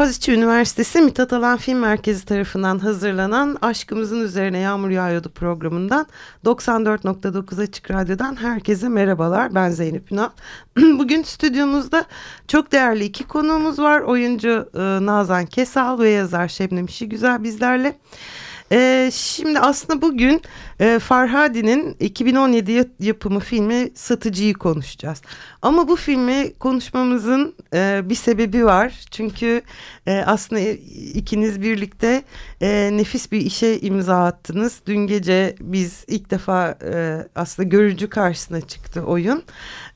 Boğaziçi Üniversitesi Mithat Alan Film Merkezi tarafından hazırlanan Aşkımızın Üzerine Yağmur Yağıyordu programından 94.9 Açık Radyo'dan herkese merhabalar. Ben Zeynep Ünal. Bugün stüdyomuzda çok değerli iki konuğumuz var. Oyuncu e, Nazan Kesal ve yazar Şebnem güzel bizlerle. Ee, şimdi aslında bugün e, Farhadi'nin 2017 yapımı filmi Satıcı'yı konuşacağız. Ama bu filmi konuşmamızın e, bir sebebi var. Çünkü e, aslında ikiniz birlikte e, nefis bir işe imza attınız. Dün gece biz ilk defa e, aslında görücü karşısına çıktı oyun.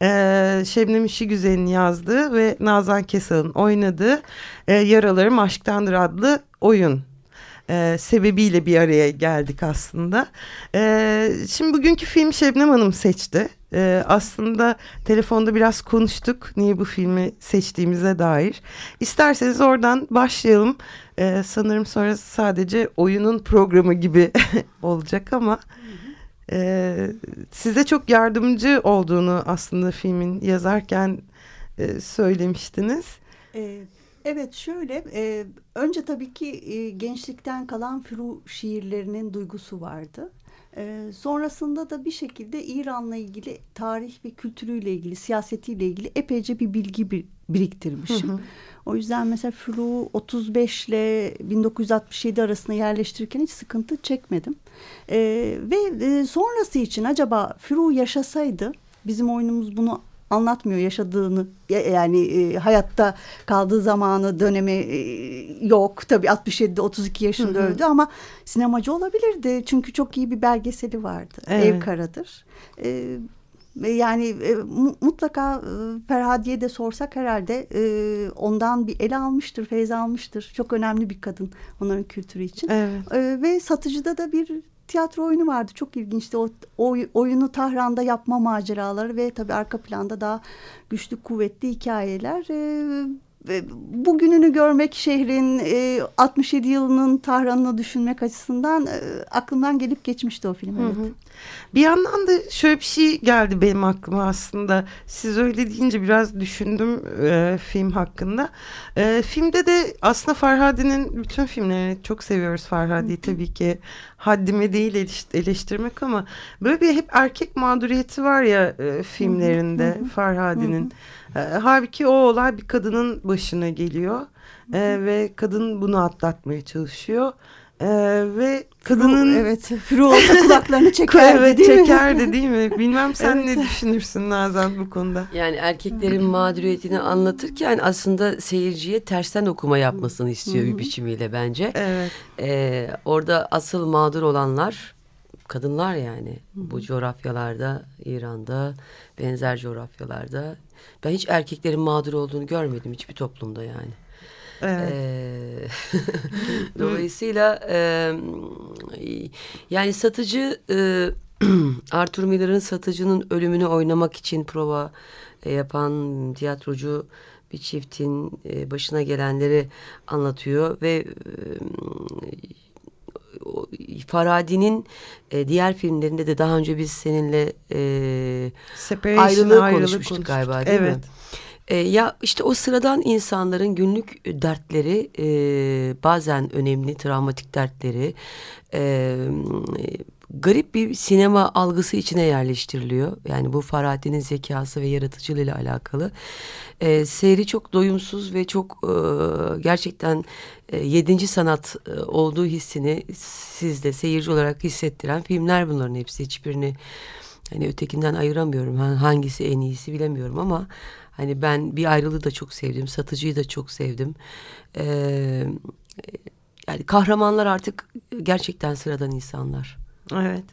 E, Şebnem güzelini yazdığı ve Nazan Kesal'ın oynadığı e, Yaralarım Aşktandır adlı oyun e, sebebiyle bir araya geldik aslında. E, şimdi bugünkü film Şebnem Hanım seçti. E, aslında telefonda biraz konuştuk niye bu filmi seçtiğimize dair. İsterseniz oradan başlayalım. E, sanırım sonra sadece oyunun programı gibi olacak ama... E, size çok yardımcı olduğunu aslında filmin yazarken e, söylemiştiniz. Evet. Evet şöyle e, önce tabii ki e, gençlikten kalan Firu şiirlerinin duygusu vardı. E, sonrasında da bir şekilde İran'la ilgili tarih ve kültürüyle ilgili siyasetiyle ilgili epeyce bir bilgi bir, biriktirmişim. Hı hı. O yüzden mesela Firu 35 ile 1967 arasında yerleştirirken hiç sıkıntı çekmedim. E, ve e, sonrası için acaba Firu yaşasaydı bizim oyunumuz bunu anlatmıyor yaşadığını yani e, hayatta kaldığı zamanı dönemi e, yok tabii 67'de 32 yaşında hı hı. öldü ama sinemacı olabilirdi çünkü çok iyi bir belgeseli vardı evet. Ev Karadır. E, yani e, mutlaka e, Ferhadiye de sorsak herhalde e, ondan bir ele almıştır, feyz almıştır. Çok önemli bir kadın onların kültürü için. Evet. E, ve satıcıda da bir tiyatro oyunu vardı. Çok ilginçti. O, o oyunu Tahran'da yapma maceraları ve tabii arka planda daha güçlü kuvvetli hikayeler. E, bugününü görmek şehrin e, 67 yılının Tahran'ını düşünmek açısından e, aklımdan gelip geçmişti o film. Evet. Hı hı. Bir yandan da şöyle bir şey geldi benim aklıma aslında. Siz öyle deyince biraz düşündüm e, film hakkında. E, filmde de aslında Farhadi'nin bütün filmlerini çok seviyoruz Farhadi'yi tabii ki. Haddime değil eleştirmek ama böyle bir hep erkek mağduriyeti var ya e, filmlerinde Farhadi'nin. E, halbuki o olay bir kadının başına geliyor. E, ve kadın bunu atlatmaya çalışıyor. Ee, ve kadının Fru, evet Fru olsa kulaklarını çekerdi evet, değil çekerdi değil mi? Bilmem sen evet. ne düşünürsün Nazan bu konuda? Yani erkeklerin mağduriyetini anlatırken aslında seyirciye tersten okuma yapmasını istiyor bir biçimiyle bence. Evet. Ee, orada asıl mağdur olanlar kadınlar yani bu coğrafyalarda İran'da benzer coğrafyalarda ben hiç erkeklerin mağdur olduğunu görmedim hiçbir toplumda yani. Evet. Ee, dolayısıyla e, yani satıcı e, Arthur Miller'ın satıcının ölümünü oynamak için prova e, yapan tiyatrocu bir çiftin e, başına gelenleri anlatıyor ve e, Faradi'nin e, diğer filmlerinde de daha önce biz seninle e, ayrılığı konuşmuştuk, galiba değil evet. mi? E, ya işte o sıradan insanların günlük dertleri e, bazen önemli travmatik dertleri e, garip bir sinema algısı içine yerleştiriliyor. Yani bu Farahattin'in zekası ve yaratıcılığı ile alakalı. E, seyri çok doyumsuz ve çok e, gerçekten e, yedinci sanat e, olduğu hissini sizde seyirci olarak hissettiren filmler bunların hepsi. Hiçbirini hani ötekinden ayıramıyorum. Hangisi en iyisi bilemiyorum ama Hani ben bir ayrılığı da çok sevdim. Satıcıyı da çok sevdim. Ee, yani kahramanlar artık gerçekten sıradan insanlar. Evet.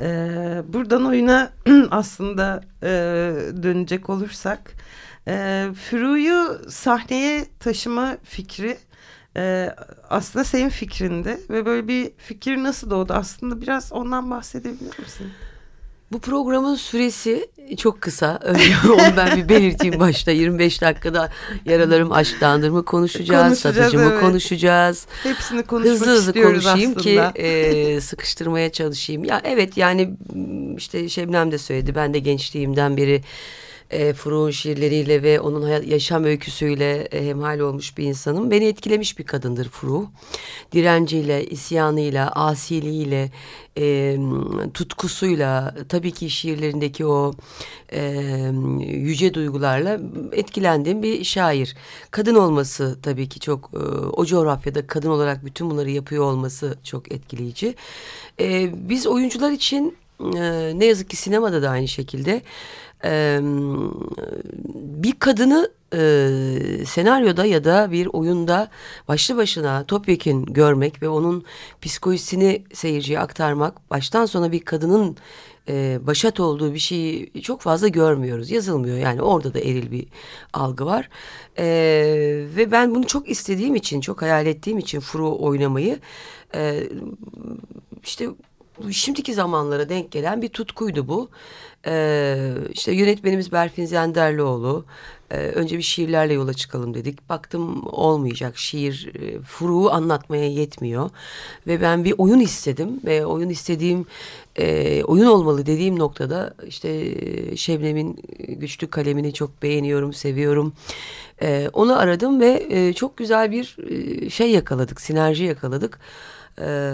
Ee, buradan oyuna aslında e, dönecek olursak e, Furu'yu sahneye taşıma fikri e, aslında senin fikrindi ve böyle bir fikir nasıl doğdu aslında biraz ondan bahsedebilir misin? Bu programın süresi çok kısa. Önce onu ben bir belirteyim başta. 25 dakikada yaralarım aşktandır mı konuşacağız, konuşacağız satıcı mı evet. konuşacağız. Hepsini konuşmak hızlı hızlı konuşayım aslında. ki e, sıkıştırmaya çalışayım. Ya evet yani işte Şebnem de söyledi. Ben de gençliğimden beri e, Furuk'un şiirleriyle ve onun hayat, yaşam öyküsüyle e, hemhal olmuş bir insanım. Beni etkilemiş bir kadındır Furuk. Direnciyle, isyanıyla, asiliğiyle, e, tutkusuyla, tabii ki şiirlerindeki o e, yüce duygularla etkilendiğim bir şair. Kadın olması tabii ki çok, e, o coğrafyada kadın olarak bütün bunları yapıyor olması çok etkileyici. E, biz oyuncular için e, ne yazık ki sinemada da aynı şekilde e, bir kadını e, senaryoda ya da bir oyunda başlı başına topyekün görmek ve onun psikolojisini seyirciye aktarmak baştan sona bir kadının e, başat olduğu bir şeyi çok fazla görmüyoruz. Yazılmıyor yani orada da eril bir algı var. E, ve ben bunu çok istediğim için, çok hayal ettiğim için Furu oynamayı e, işte şimdiki zamanlara denk gelen bir tutkuydu bu. Ee, işte yönetmenimiz Berfin Zenderlioğlu. Ee, önce bir şiirlerle yola çıkalım dedik. Baktım olmayacak. Şiir e, furuğu anlatmaya yetmiyor. Ve ben bir oyun istedim. Ve oyun istediğim e, oyun olmalı dediğim noktada işte e, Şebnem'in güçlü kalemini çok beğeniyorum, seviyorum. E, onu aradım ve e, çok güzel bir e, şey yakaladık, sinerji yakaladık. Ee,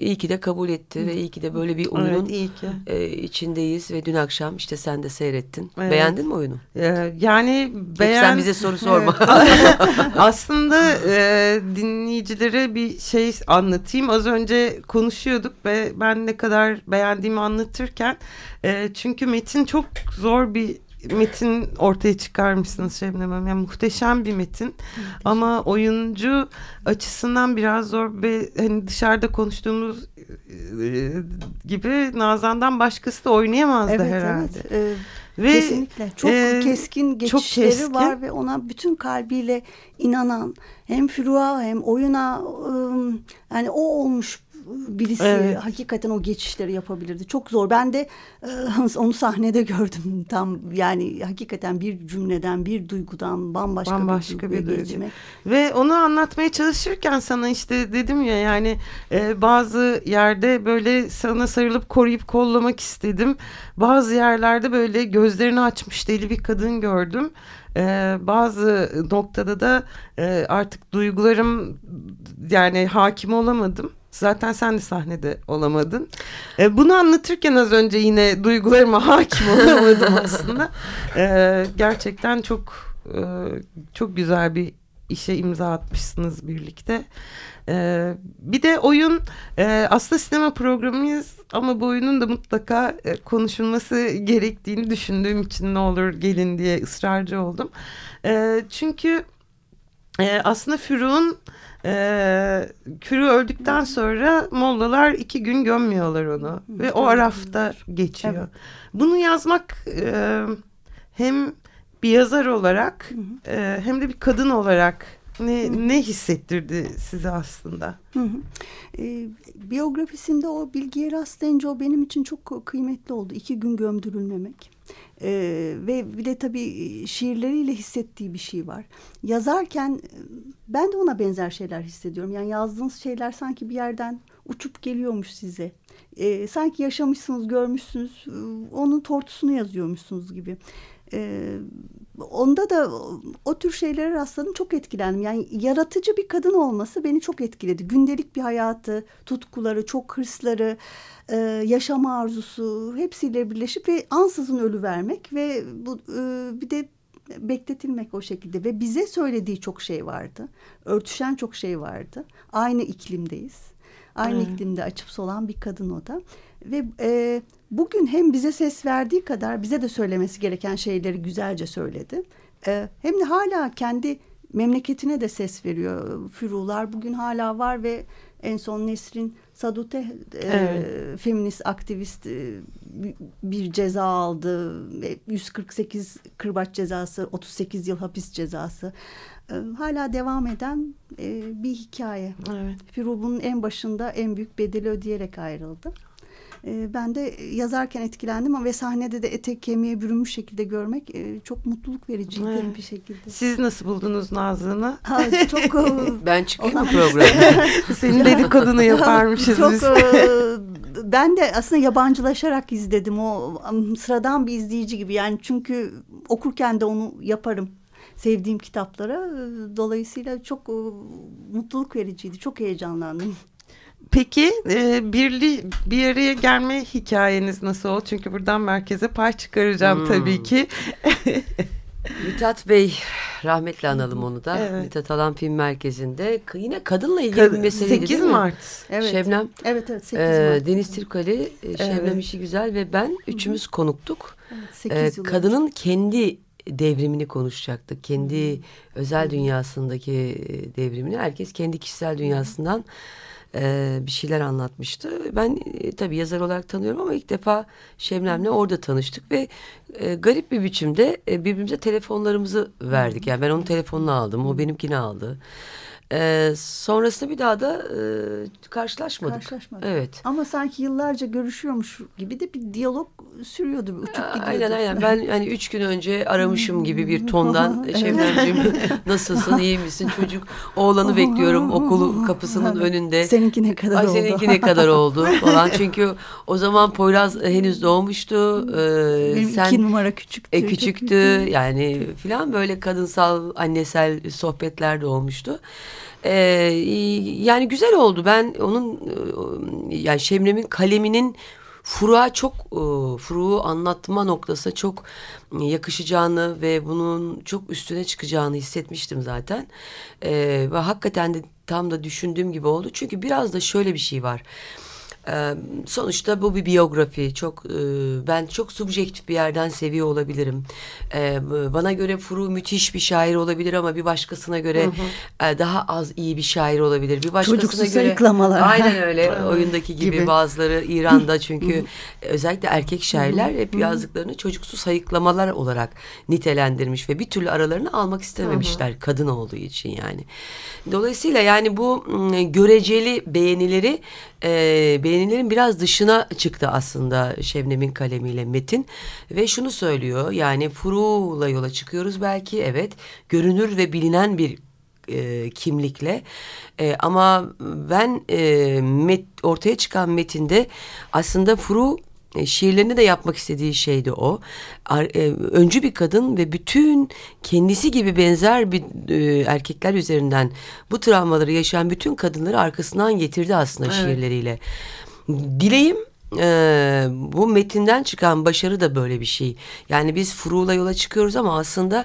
iyi ki de kabul etti ve iyi ki de böyle bir oyunun evet, iyi ki. E, içindeyiz ve dün akşam işte sen de seyrettin. Evet. Beğendin mi oyunu? Ee, yani beğen... sen bize soru sorma. Aslında e, dinleyicilere bir şey anlatayım. Az önce konuşuyorduk ve ben ne kadar beğendiğimi anlatırken e, çünkü metin çok zor bir metin ortaya çıkarmışsınız Şebnem Hanım. Yani muhteşem bir metin. Muhteşem. Ama oyuncu açısından biraz zor ve hani dışarıda konuştuğumuz e, gibi Nazan'dan başkası da oynayamazdı evet, herhalde. Evet. Ee, ve Kesinlikle. Çok e, keskin geçişleri çok keskin. var ve ona bütün kalbiyle inanan hem Firua hem oyuna ıı, yani o olmuş birisi evet. hakikaten o geçişleri yapabilirdi. Çok zor. Ben de e, onu sahnede gördüm tam yani hakikaten bir cümleden bir duygudan bambaşka, bambaşka bir, bir geçmek. Ve onu anlatmaya çalışırken sana işte dedim ya yani e, bazı yerde böyle sana sarılıp koruyup kollamak istedim. Bazı yerlerde böyle gözlerini açmış deli bir kadın gördüm. Ee, bazı noktada da e, artık duygularım yani hakim olamadım. Zaten sen de sahnede olamadın. E, bunu anlatırken az önce yine duygularıma hakim olamadım aslında. E, gerçekten çok e, çok güzel bir işe imza atmışsınız birlikte. Ee, bir de oyun e, aslında sinema programıyız ama bu oyunun da mutlaka e, konuşulması gerektiğini düşündüğüm için ne olur gelin diye ısrarcı oldum. E, çünkü e, aslında Füruk'un e, Kürü öldükten sonra Mollalar iki gün gömmüyorlar onu ve o arafta geçiyor. Evet. Bunu yazmak e, hem bir yazar olarak e, hem de bir kadın olarak ne, ne hissettirdi size aslında? Hı hı. E, biyografisinde o bilgiye rastlayınca o benim için çok kıymetli oldu. İki gün gömdürülmemek. Ee, ve bir de tabii şiirleriyle hissettiği bir şey var. Yazarken ben de ona benzer şeyler hissediyorum. Yani yazdığınız şeyler sanki bir yerden uçup geliyormuş size. Ee, sanki yaşamışsınız, görmüşsünüz, onun tortusunu yazıyormuşsunuz gibi. Ee, onda da o tür şeylere rastladım çok etkilendim. Yani yaratıcı bir kadın olması beni çok etkiledi. Gündelik bir hayatı, tutkuları, çok hırsları, e, yaşama arzusu hepsiyle birleşip ve ansızın ölü vermek ve bu e, bir de bekletilmek o şekilde ve bize söylediği çok şey vardı. Örtüşen çok şey vardı. Aynı iklimdeyiz. Aynı evet. iklimde açıp solan bir kadın o da. Ve e, bugün hem bize ses verdiği kadar bize de söylemesi gereken şeyleri güzelce söyledi. E, hem de hala kendi memleketine de ses veriyor. Fürular bugün hala var ve en son Nesrin Sadute e, evet. feminist aktivist e, bir ceza aldı. 148 kırbaç cezası, 38 yıl hapis cezası. e, hala devam eden e, bir hikaye. Evet. Firub'un en başında en büyük bedeli ödeyerek ayrıldı. E, ben de yazarken etkilendim ve sahnede de etek kemiğe bürünmüş şekilde görmek e, çok mutluluk vericiydi evet. bir şekilde. Siz nasıl buldunuz Nazlı'nı? çok Ben çıkayım mı programa? Senin dedikodunu yaparmışız çok, biz. ben de aslında yabancılaşarak izledim o sıradan bir izleyici gibi yani çünkü okurken de onu yaparım sevdiğim kitaplara. Dolayısıyla çok mutluluk vericiydi. Çok heyecanlandım. Peki e, birli bir araya gelme hikayeniz nasıl oldu? Çünkü buradan merkeze pay çıkaracağım hmm. tabii ki. Mithat Bey rahmetle analım onu da. Evet. Mithat Alan Film Merkezi'nde yine kadınla ilgili Kad bir meseleydi 8 Mart. Evet. Şebnem. Evet evet 8 Mart. Deniz Türkali, e, Şebnem evet. İşi Güzel ve ben üçümüz konuktuk. Evet, ee, kadının kendi devrimini konuşacaktık. Kendi özel dünyasındaki e, devrimini herkes kendi kişisel dünyasından e, bir şeyler anlatmıştı. Ben e, tabii yazar olarak tanıyorum ama ilk defa Şemlem'le orada tanıştık ve e, garip bir biçimde e, birbirimize telefonlarımızı verdik. Yani ben onun telefonunu aldım, o benimkini aldı. Ee, sonrasında bir daha da e, karşılaşmadık. Karşılaşmadık. Evet. Ama sanki yıllarca görüşüyormuş gibi de bir diyalog sürüyordu. Uçup gidiyordu. Aynen aynen. Ben hani üç gün önce aramışım gibi bir tondan Şebnemciğim nasılsın iyi misin çocuk oğlanı bekliyorum okulu kapısının önünde. Seninki ne kadar Ay, oldu? Seninki ne kadar oldu falan. Çünkü o zaman Poyraz henüz doğmuştu. Ee, Benim sen, iki numara küçüktü. E, küçüktü yani filan böyle kadınsal annesel sohbetler de olmuştu. Ee, yani güzel oldu. Ben onun e, yani Şemrem'in kaleminin Furuğa çok e, Furuğu anlatma noktası çok yakışacağını ve bunun çok üstüne çıkacağını hissetmiştim zaten. E, ve hakikaten de tam da düşündüğüm gibi oldu. Çünkü biraz da şöyle bir şey var sonuçta bu bir biyografi. Çok ben çok subjektif bir yerden seviyor olabilirim. bana göre Furu müthiş bir şair olabilir ama bir başkasına göre hı hı. daha az iyi bir şair olabilir. Bir başkasına Çocuksuz göre sayıklamalar. Aynen öyle. Oyundaki gibi, gibi. bazıları İran'da çünkü özellikle erkek şairler hep yazdıklarını çocuksu sayıklamalar olarak nitelendirmiş ve bir türlü aralarını almak istememişler kadın olduğu için yani. Dolayısıyla yani bu göreceli beğenileri e, beğenilerin biraz dışına çıktı aslında Şebnem'in kalemiyle Metin. Ve şunu söylüyor yani Furu'la yola çıkıyoruz belki evet görünür ve bilinen bir e, kimlikle. E, ama ben e, met, ortaya çıkan metinde aslında Furu e, şiirlerinde de yapmak istediği şeydi o. E, öncü bir kadın ve bütün kendisi gibi benzer bir e, erkekler üzerinden bu travmaları yaşayan bütün kadınları arkasından getirdi aslında evet. şiirleriyle. Dileğim e, bu metinden çıkan başarı da böyle bir şey. Yani biz Furu'la yola çıkıyoruz ama aslında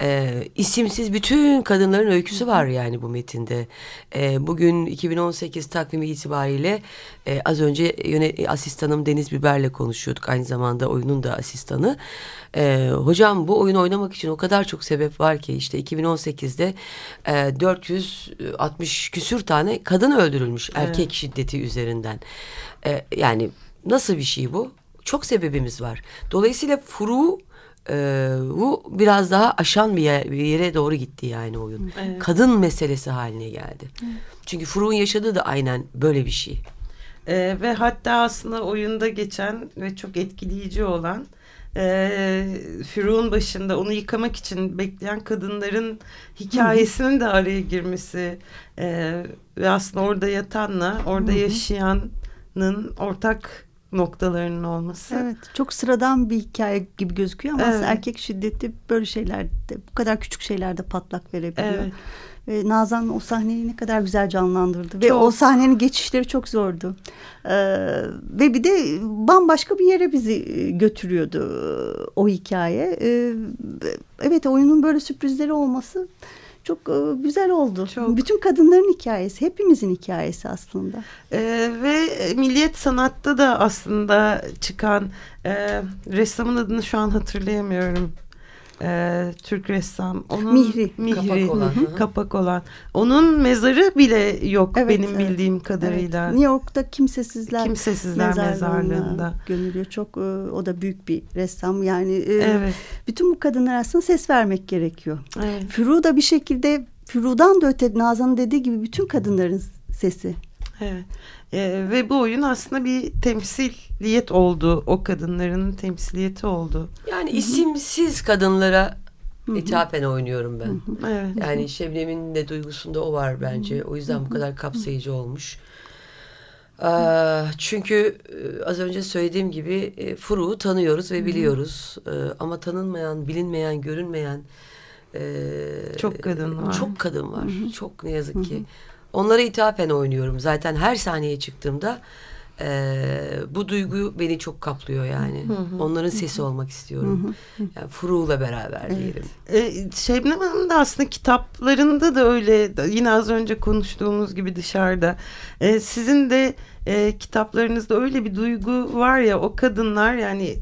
e, isimsiz bütün kadınların öyküsü var yani bu metinde. E, bugün 2018 takvimi itibariyle e, az önce yöne, asistanım Deniz Biber'le konuşuyorduk. Aynı zamanda oyunun da asistanı. E, hocam bu oyun oynamak için o kadar çok sebep var ki işte 2018'de e, 460 küsür tane kadın öldürülmüş evet. erkek şiddeti üzerinden. E, yani nasıl bir şey bu? Çok sebebimiz var. Dolayısıyla furu e, bu biraz daha aşan bir, yer, bir yere doğru gitti yani oyun. Evet. Kadın meselesi haline geldi. Evet. Çünkü Furu'nun yaşadığı da aynen böyle bir şey. E, ve hatta aslında oyunda geçen ve çok etkileyici olan e, Firuğun başında onu yıkamak için bekleyen kadınların hikayesinin de araya girmesi e, ve aslında orada yatanla orada yaşayanın ortak noktalarının olması. Evet çok sıradan bir hikaye gibi gözüküyor ama evet. erkek şiddeti böyle şeylerde bu kadar küçük şeylerde patlak verebiliyor. Evet. Ve Nazan o sahneyi ne kadar güzel canlandırdı. Çok. Ve o sahnenin geçişleri çok zordu. Ee, ve bir de bambaşka bir yere bizi e, götürüyordu e, o hikaye. Ee, evet oyunun böyle sürprizleri olması çok e, güzel oldu. Çok. Bütün kadınların hikayesi, hepimizin hikayesi aslında. Ee, ve Milliyet Sanat'ta da aslında çıkan e, ressamın adını şu an hatırlayamıyorum. E, Türk ressam. Onun Mihri. Mihri kapak olan. Hı. kapak olan. Onun mezarı bile yok evet, benim evet. bildiğim kadarıyla. Evet. New York'ta Kimsesizler, Kimsesizler mezarlığında. Gömülüyor. Çok e, o da büyük bir ressam. Yani e, evet. bütün bu kadınlar aslında ses vermek gerekiyor. Evet. Furu da bir şekilde Furu'dan da öte Nazan'ın dediği gibi bütün kadınların sesi. Evet. Ee, ve bu oyun aslında bir temsiliyet oldu. O kadınların temsiliyeti oldu. Yani isimsiz kadınlara Hı-hı. ithafen oynuyorum ben. Hı-hı. Evet. Yani Şebnem'in de duygusunda o var bence. Hı-hı. O yüzden bu kadar kapsayıcı olmuş. Ee, çünkü e, az önce söylediğim gibi e, Furu'u tanıyoruz ve biliyoruz. Ee, ama tanınmayan, bilinmeyen, görünmeyen çok kadın var. Çok kadın var. Hı-hı. Çok ne yazık ki. Hı-hı. Onlara ithafen oynuyorum. Zaten her sahneye çıktığımda e, bu duygu beni çok kaplıyor yani. Hı hı. Onların sesi olmak istiyorum. Hı hı. Yani Furu'la beraber evet. diyelim. Ee, Şebnem Hanım da aslında kitaplarında da öyle yine az önce konuştuğumuz gibi dışarıda. Ee, sizin de e, kitaplarınızda öyle bir duygu var ya o kadınlar yani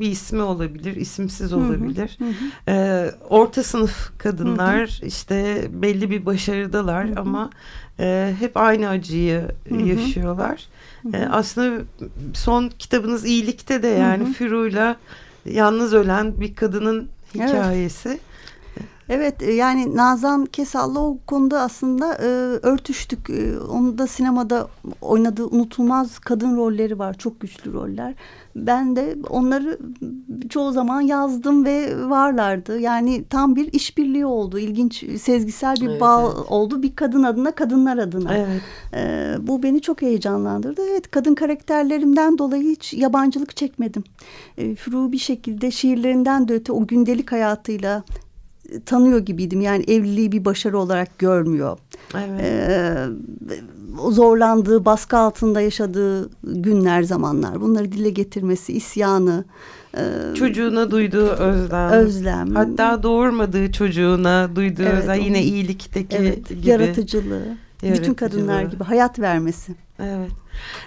bir ismi olabilir, isimsiz olabilir. Hı hı. Ee, orta sınıf kadınlar hı hı. işte belli bir başarıdalar hı hı. ama e, hep aynı acıyı hı hı. yaşıyorlar. Hı hı. E, aslında son kitabınız iyilikte de yani. Firu'yla yalnız ölen bir kadının hikayesi. Evet. Evet e, yani Nazan Kesal'la o konuda aslında e, örtüştük. E, onun da sinemada oynadığı unutulmaz kadın rolleri var. Çok güçlü roller. Ben de onları çoğu zaman yazdım ve varlardı. Yani tam bir işbirliği oldu. İlginç, sezgisel bir evet, bağ evet. oldu. Bir kadın adına, kadınlar adına. Evet. E, bu beni çok heyecanlandırdı. Evet, kadın karakterlerimden dolayı hiç yabancılık çekmedim. E, Furu bir şekilde şiirlerinden de öte o gündelik hayatıyla tanıyor gibiydim. Yani evliliği bir başarı olarak görmüyor. Evet. Ee, zorlandığı, baskı altında yaşadığı günler, zamanlar. Bunları dile getirmesi, isyanı. E, çocuğuna duyduğu özlem. Özlem. Hatta doğurmadığı çocuğuna duyduğu evet, özlem. Yine iyilikteki evet, gibi. Yaratıcılığı. Bütün kadınlar gibi hayat vermesi. Evet.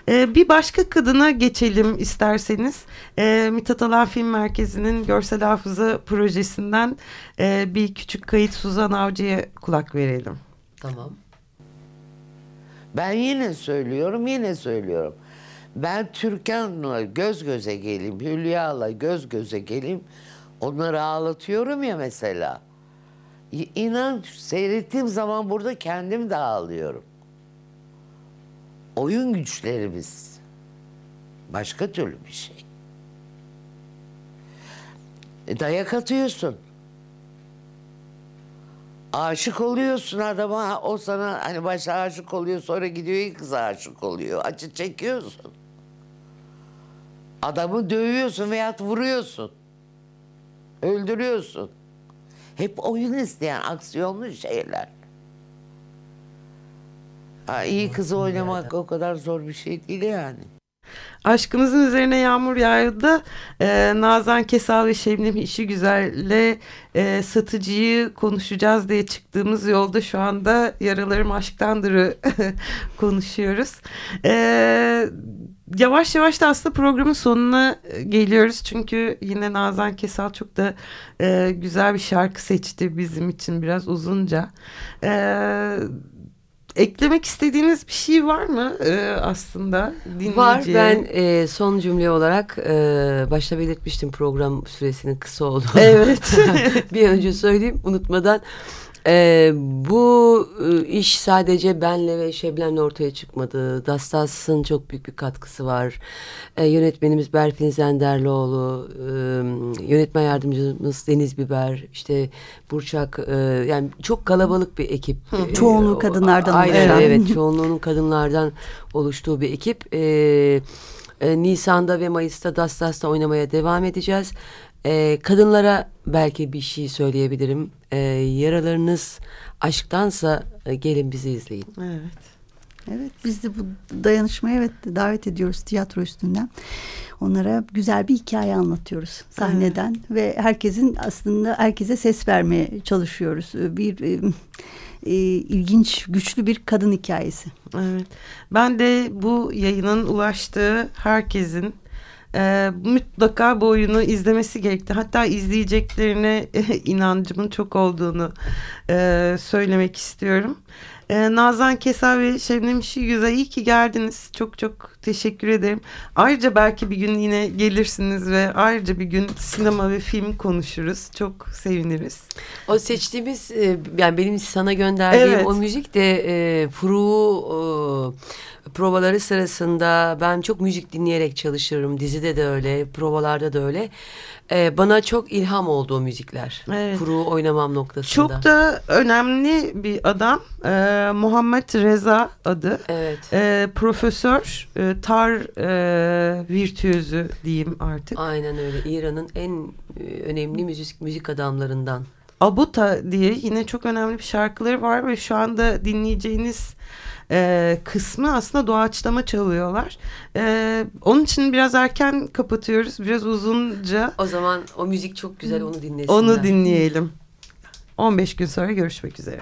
Ee, bir başka kadına geçelim isterseniz. Ee, Mithat Alan Film Merkezi'nin Görsel Hafıza projesinden e, bir küçük kayıt Suzan Avcı'ya kulak verelim. Tamam. Ben yine söylüyorum, yine söylüyorum. Ben Türkan'la göz göze geleyim, Hülya'la göz göze geleyim. Onları ağlatıyorum ya mesela. İnan seyrettiğim zaman burada kendim de ağlıyorum. Oyun güçlerimiz başka türlü bir şey. E, dayak atıyorsun. Aşık oluyorsun adama. O sana hani başta aşık oluyor sonra gidiyor ilk kıza aşık oluyor. Acı çekiyorsun. Adamı dövüyorsun veya vuruyorsun. Öldürüyorsun. Hep oyun isteyen aksiyonlu şeyler. Ha, iyi kızı oynamak o kadar zor bir şey değil yani. Aşkımızın üzerine yağmur yağdı da e, Nazan Kesal ve Şebnem işi güzelle e, satıcıyı konuşacağız diye çıktığımız yolda şu anda yaralarım aşktandırı konuşuyoruz. E, yavaş yavaş da aslında programın sonuna geliyoruz. Çünkü yine Nazan Kesal çok da e, güzel bir şarkı seçti bizim için biraz uzunca. Evet eklemek istediğiniz bir şey var mı e, aslında dinleyiciye? Var. Ben e, son cümle olarak e, başta belirtmiştim program süresinin kısa olduğunu. Evet. bir önce söyleyeyim unutmadan. E, bu e, iş sadece benle ve Şebnem'le ortaya çıkmadı. Dastas'ın çok büyük bir katkısı var. E, yönetmenimiz Berfin Zenderlioğlu, e, yönetmen yardımcımız Deniz Biber, işte Burçak, e, yani çok kalabalık bir ekip. Hı, çoğunluğu kadınlardan Aynen, oluşan. Evet, çoğunluğunun kadınlardan oluştuğu bir ekip. E, e, Nisan'da ve Mayıs'ta Dastas'ta oynamaya devam edeceğiz. E, kadınlara belki bir şey söyleyebilirim. E, yaralarınız aşktansa e, gelin bizi izleyin. Evet. Evet biz de bu dayanışmaya evet davet ediyoruz tiyatro üstünden. Onlara güzel bir hikaye anlatıyoruz sahneden evet. ve herkesin aslında herkese ses vermeye çalışıyoruz. Bir e, e, ilginç, güçlü bir kadın hikayesi. Evet. Ben de bu yayının ulaştığı herkesin e, mutlaka bu oyunu izlemesi gerekti. Hatta izleyeceklerine inancımın çok olduğunu e, söylemek istiyorum. E, Nazan Kesal ve Şebnem Şigüz'e iyi ki geldiniz. Çok çok teşekkür ederim. Ayrıca belki bir gün yine gelirsiniz ve ayrıca bir gün sinema ve film konuşuruz. Çok seviniriz. O seçtiğimiz e, yani benim sana gönderdiğim evet. o müzik de e, Furu e, provaları sırasında ben çok müzik dinleyerek çalışırım. Dizide de öyle, provalarda da öyle. Ee, bana çok ilham oldu o müzikler. Evet. Kuru oynamam noktasında. Çok da önemli bir adam. Ee, Muhammed Reza adı. Evet. Ee, profesör, e, tar e, virtüözü diyeyim artık. Aynen öyle. İran'ın en e, önemli müzik müzik adamlarından. Abuta diye yine çok önemli bir şarkıları var ve şu anda dinleyeceğiniz e, kısmı aslında doğaçlama çalıyorlar. E, onun için biraz erken kapatıyoruz. Biraz uzunca. O zaman o müzik çok güzel onu dinlesinler. Onu dinleyelim. 15 gün sonra görüşmek üzere.